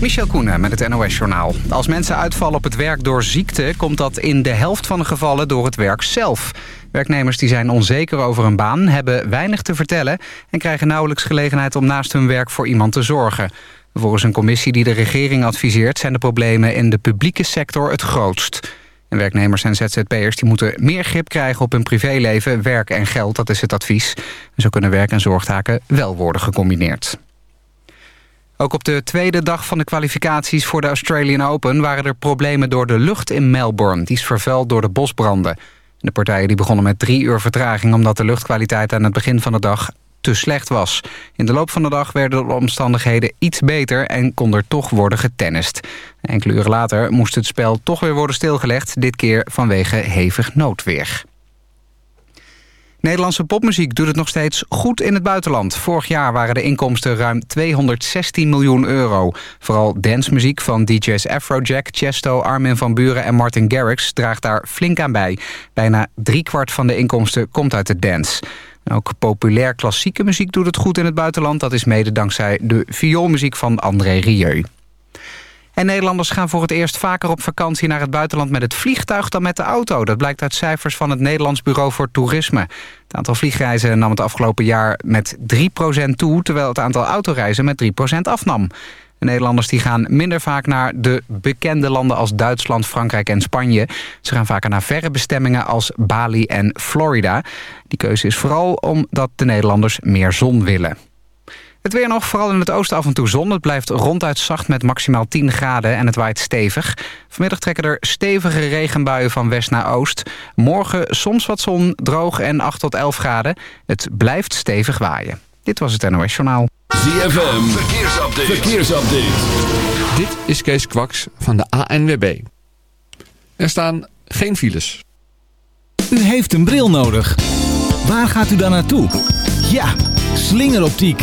Michel Koenen met het NOS-journaal. Als mensen uitvallen op het werk door ziekte... komt dat in de helft van de gevallen door het werk zelf. Werknemers die zijn onzeker over een baan... hebben weinig te vertellen... en krijgen nauwelijks gelegenheid om naast hun werk voor iemand te zorgen. Volgens een commissie die de regering adviseert... zijn de problemen in de publieke sector het grootst. En werknemers en ZZP'ers die moeten meer grip krijgen op hun privéleven, werk en geld. Dat is het advies. Zo kunnen werk- en zorgtaken wel worden gecombineerd. Ook op de tweede dag van de kwalificaties voor de Australian Open... waren er problemen door de lucht in Melbourne. Die is vervuild door de bosbranden. De partijen die begonnen met drie uur vertraging... omdat de luchtkwaliteit aan het begin van de dag te slecht was. In de loop van de dag werden de omstandigheden iets beter... en kon er toch worden getennist. Enkele uren later moest het spel toch weer worden stilgelegd... dit keer vanwege hevig noodweer. Nederlandse popmuziek doet het nog steeds goed in het buitenland. Vorig jaar waren de inkomsten ruim 216 miljoen euro. Vooral dancemuziek van DJ's Afrojack, Chesto, Armin van Buren en Martin Garrix draagt daar flink aan bij. Bijna driekwart van de inkomsten komt uit de dance. Ook populair klassieke muziek doet het goed in het buitenland. Dat is mede dankzij de vioolmuziek van André Rieu. En Nederlanders gaan voor het eerst vaker op vakantie naar het buitenland met het vliegtuig dan met de auto. Dat blijkt uit cijfers van het Nederlands Bureau voor Toerisme. Het aantal vliegreizen nam het afgelopen jaar met 3% toe... terwijl het aantal autoreizen met 3% afnam. De Nederlanders die gaan minder vaak naar de bekende landen als Duitsland, Frankrijk en Spanje. Ze gaan vaker naar verre bestemmingen als Bali en Florida. Die keuze is vooral omdat de Nederlanders meer zon willen. Het weer nog, vooral in het oosten af en toe zon. Het blijft ronduit zacht met maximaal 10 graden en het waait stevig. Vanmiddag trekken er stevige regenbuien van west naar oost. Morgen soms wat zon, droog en 8 tot 11 graden. Het blijft stevig waaien. Dit was het NOS Journaal. ZFM, verkeersupdate. verkeersupdate. Dit is Kees Kwaks van de ANWB. Er staan geen files. U heeft een bril nodig. Waar gaat u dan naartoe? Ja, slingeroptiek.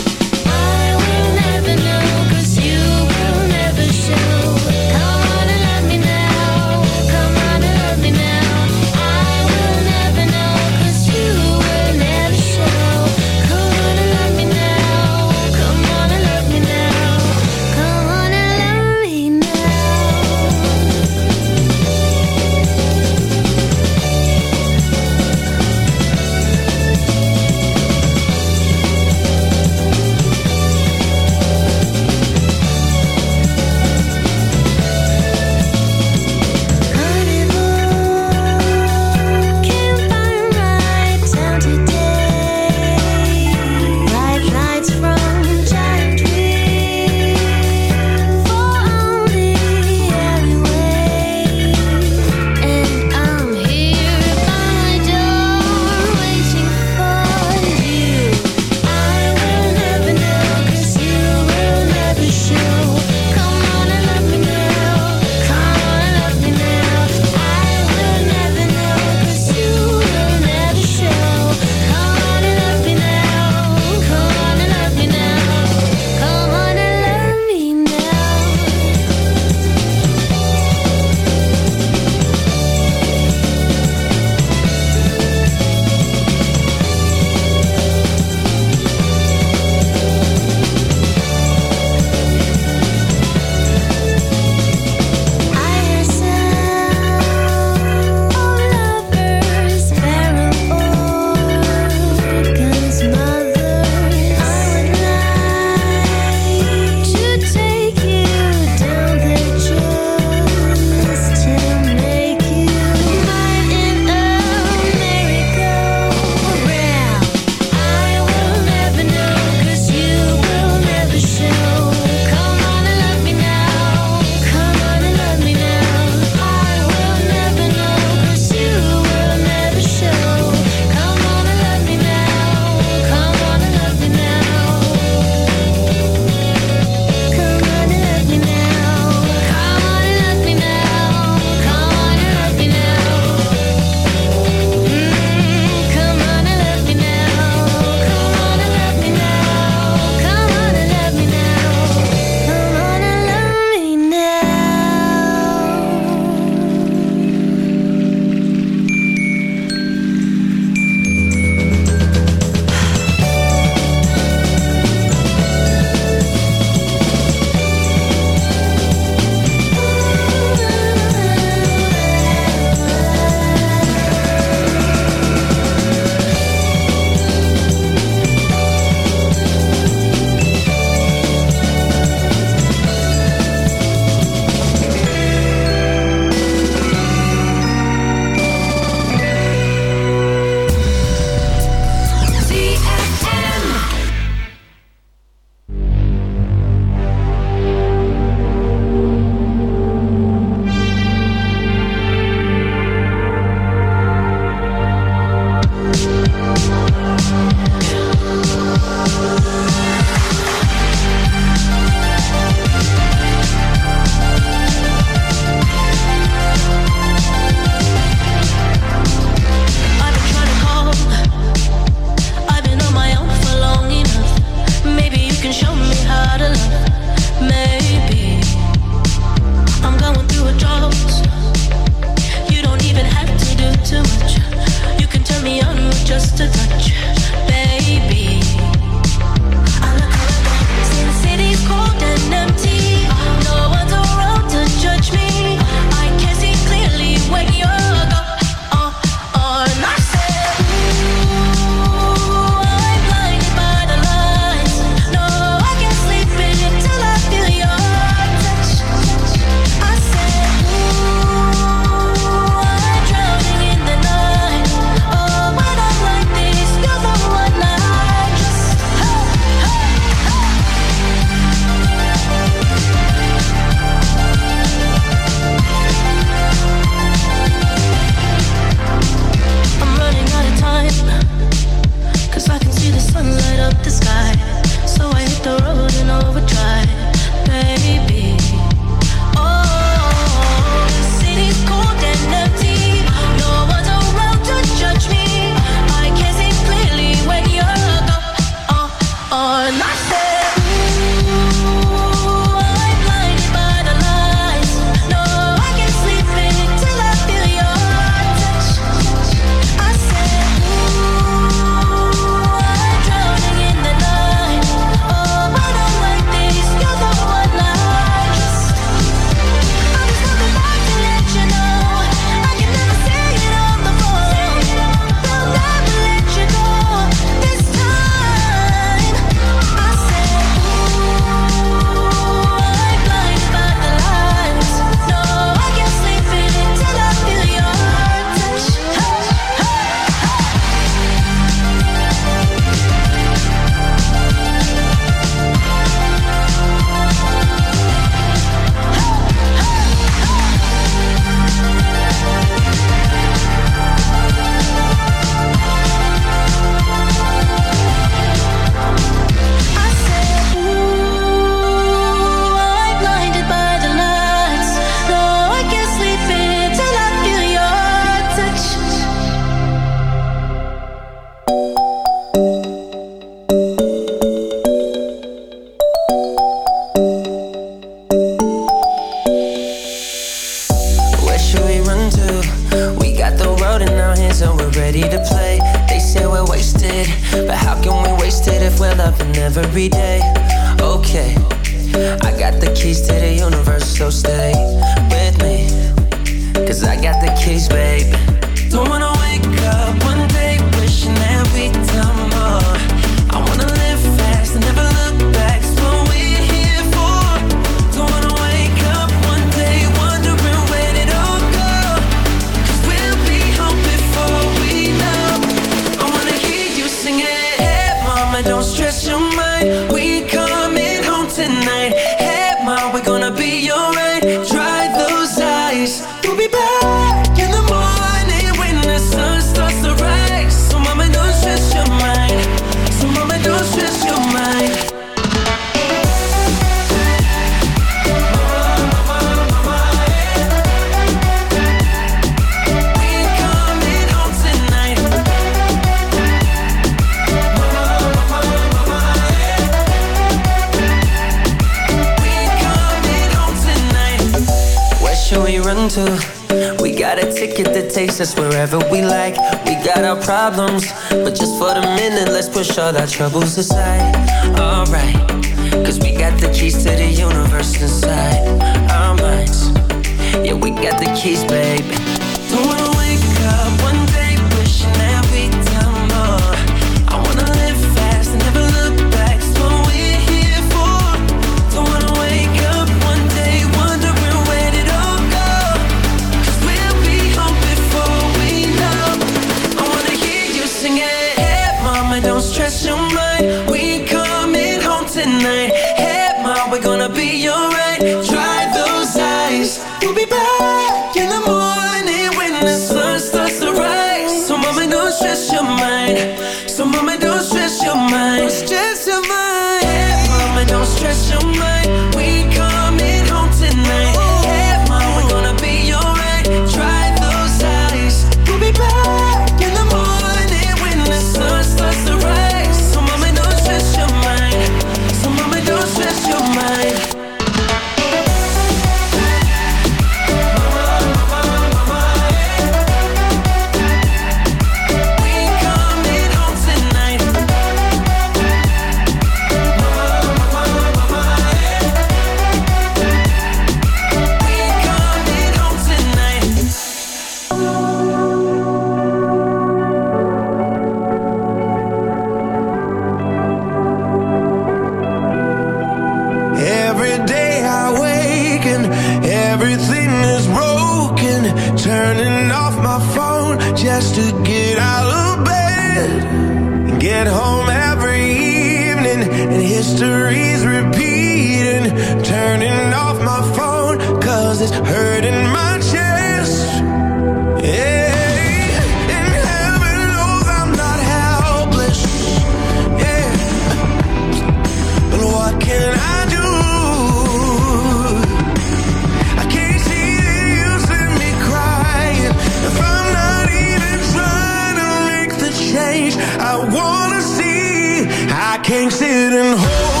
Can't sit and hope.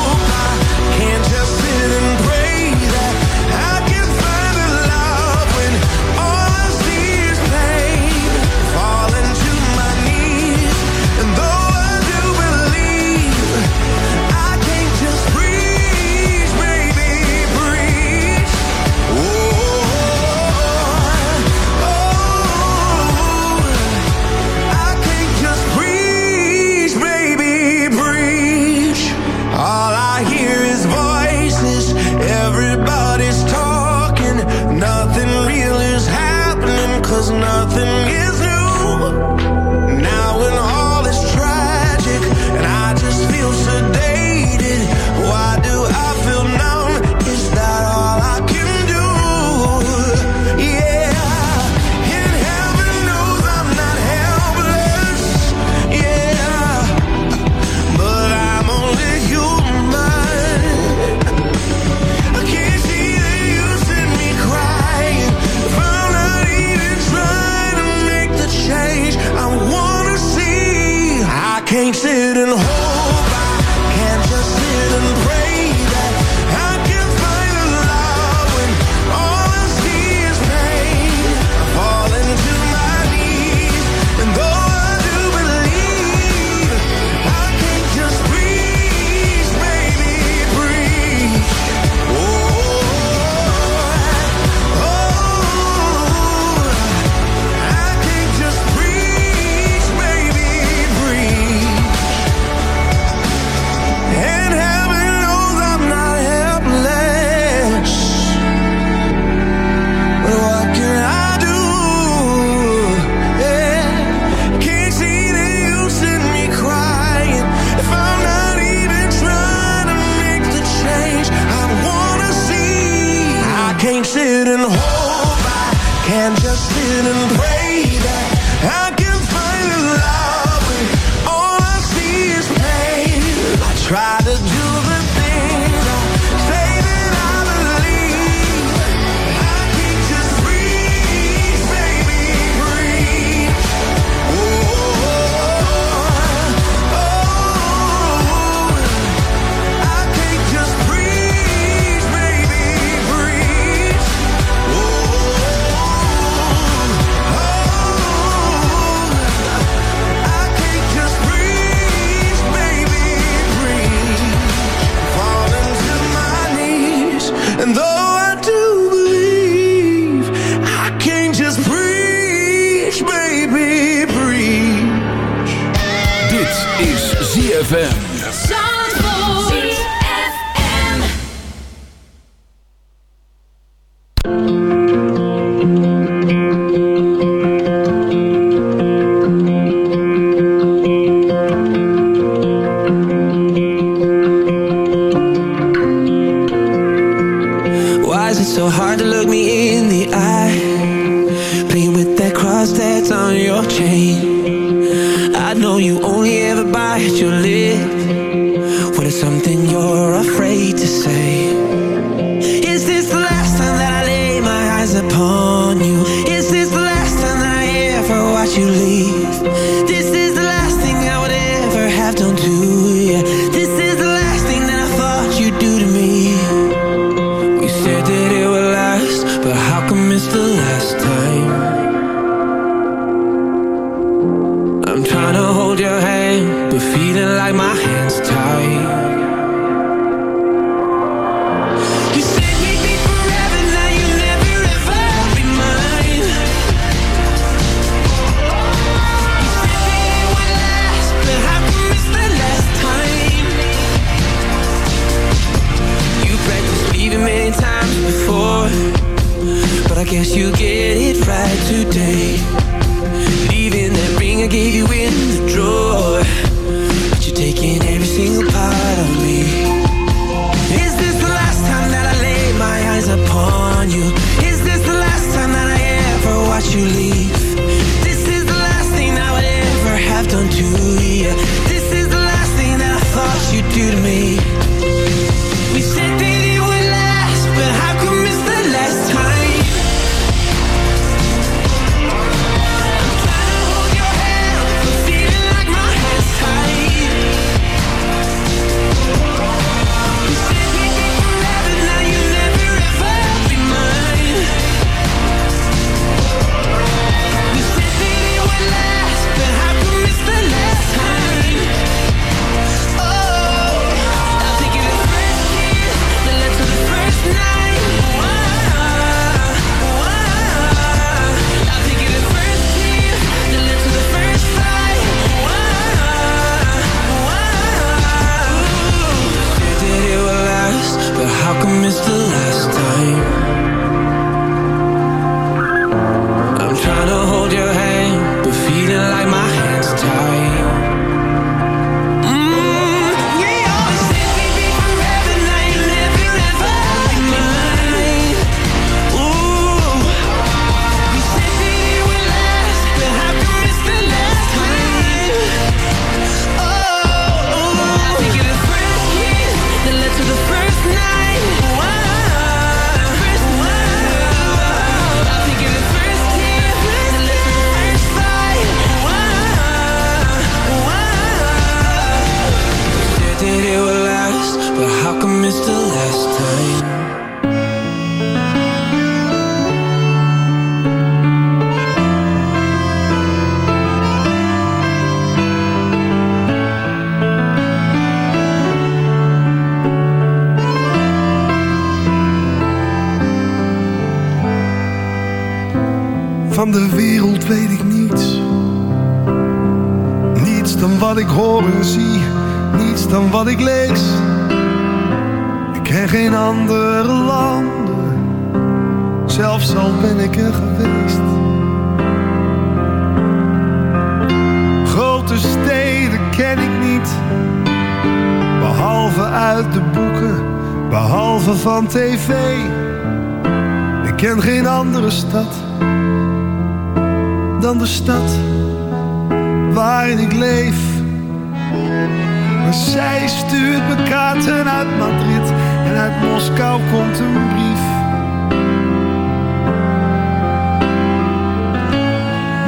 You leave?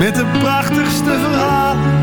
Met de prachtigste verhalen.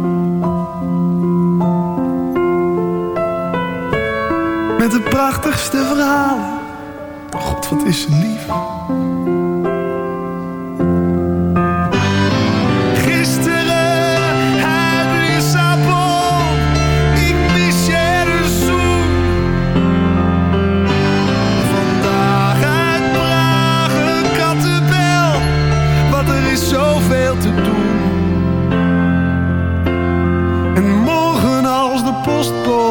De prachtigste verhalen. God, wat is lief. Gisteren uit Lissabon. Ik mis de zoen. Vandaag uit een kattenbel. Want er is zoveel te doen. En morgen als de postbode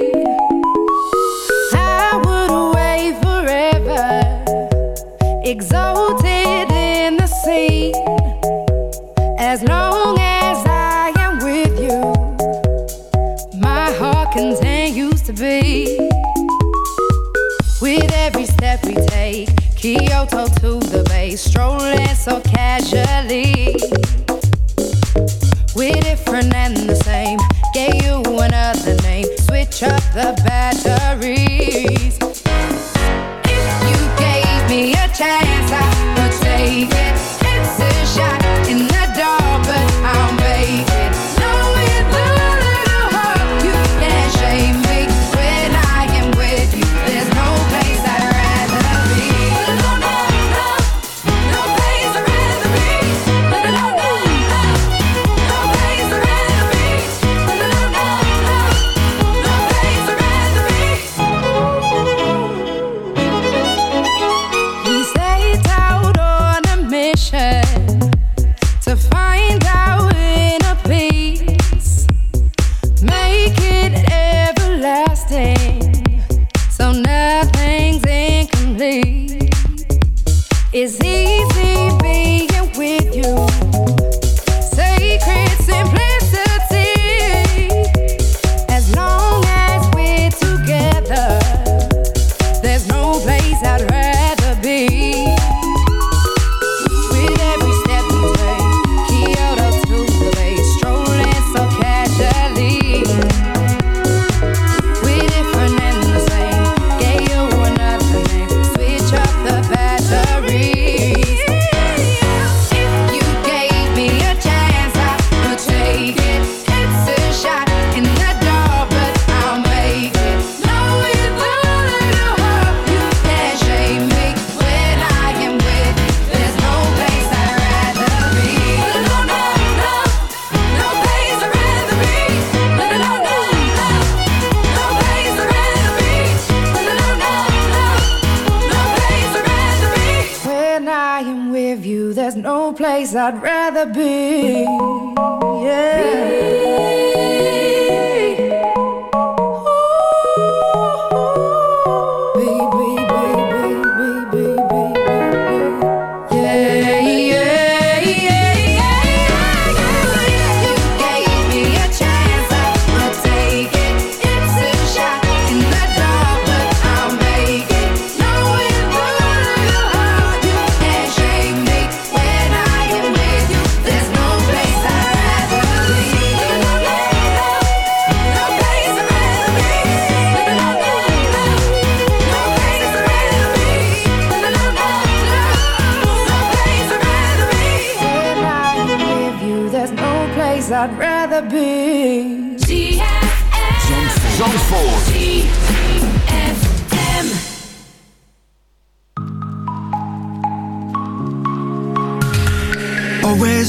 there's no place I'd rather be. Yeah. Be.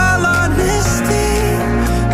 honesty,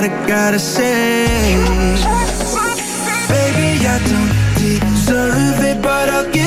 Gotta, gotta say. Baby, I don't deserve it, but I'll give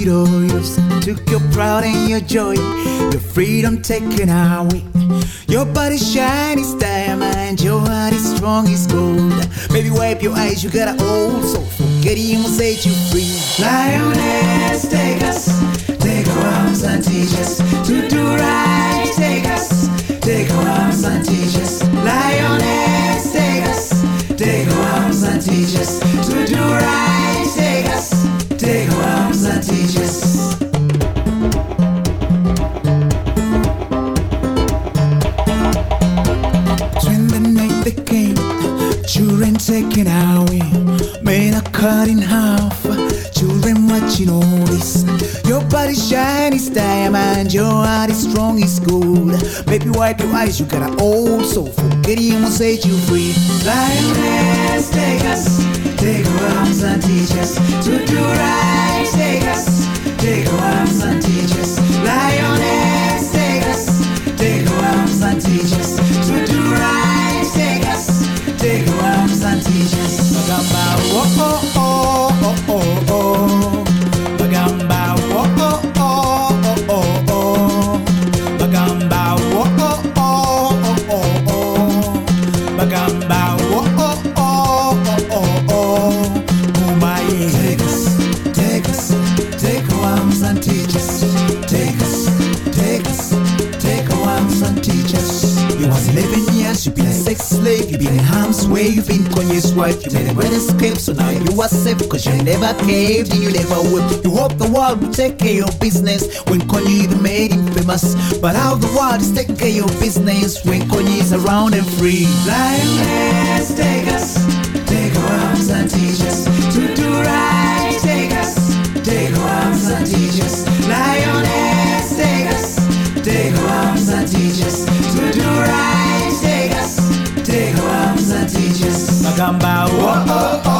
he took. Your pride and your joy, your freedom taken away. Your body shiny as diamond, your heart is strong as gold. Baby, wipe your eyes, you got an old soul. Forget him will set you free. Lioness, take us, take our arms and teach us to do right. Take us, take our arms and teach us. Lioness, take us, take our arms and teach us to do right. When the night they came, children men are cut in half, children watching all this. Your diamond, your heart is strong gold. Baby, wipe your eyes, you got an old soul. Forget him will set you free. Lioness, take us, take our arms and teach us to do right take us. Take our arms and. Lioness, take us. Take our arms and teach us. To do right, take us. Take our arms and teach us. slave. You've been in harm's way, you've been Kanye's wife. You made a great escape, so now you are safe. Cause you never caved and you never would. You hope the world will take care of your business when Kanye the made him famous. But how the world is taking care of your business when Kanye is around and free. Lioness, take us, take our arms and teach us to do right. Take us, take our arms and teach us. Lioness, take us, take our arms. oh, oh, oh.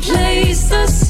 place the.